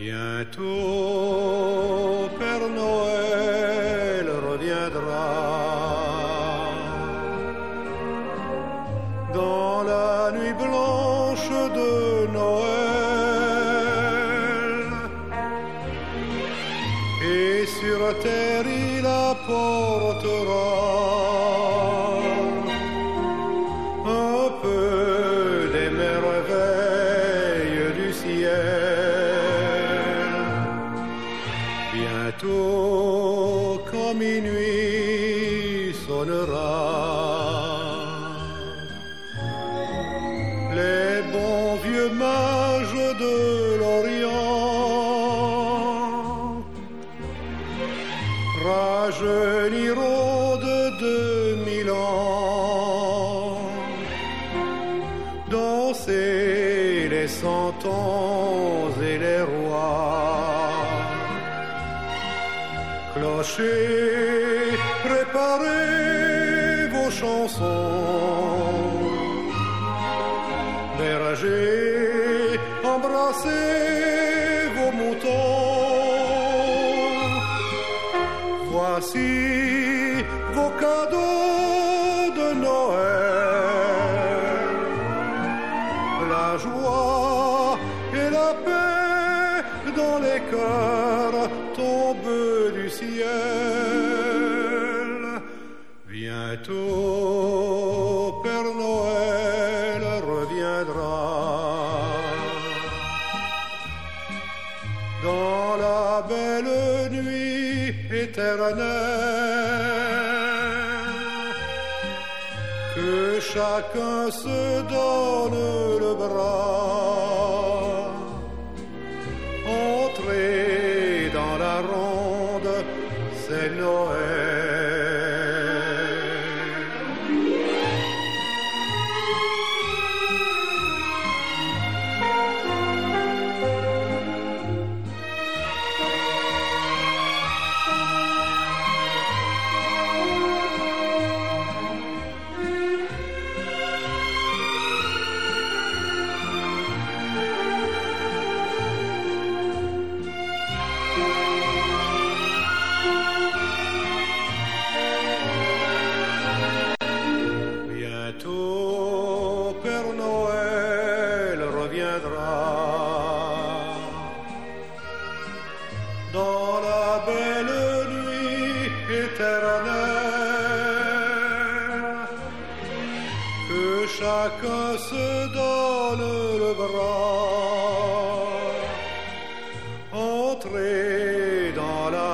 Bientôt, Père Noël reviendra. Dans la nuit blanche de Noël. Et sur terre il apportera Bientôt, quand minuit sonnera, les bons vieux mages de l'Orient rajeuniront de deux mille ans. Danser les cent ans Clocher, préparez vos chansons. Berger, embrassez vos moutons. Voici vos cadeaux de Noël. La joie et la paix dans les cœurs tombent du ciel. Bientôt, Père Noël reviendra. Dans la belle nuit éternelle, que chacun se donne le bras. La ronde, Dans la belle nuit éternelle, que chacun se donne le bras. Entrez dans la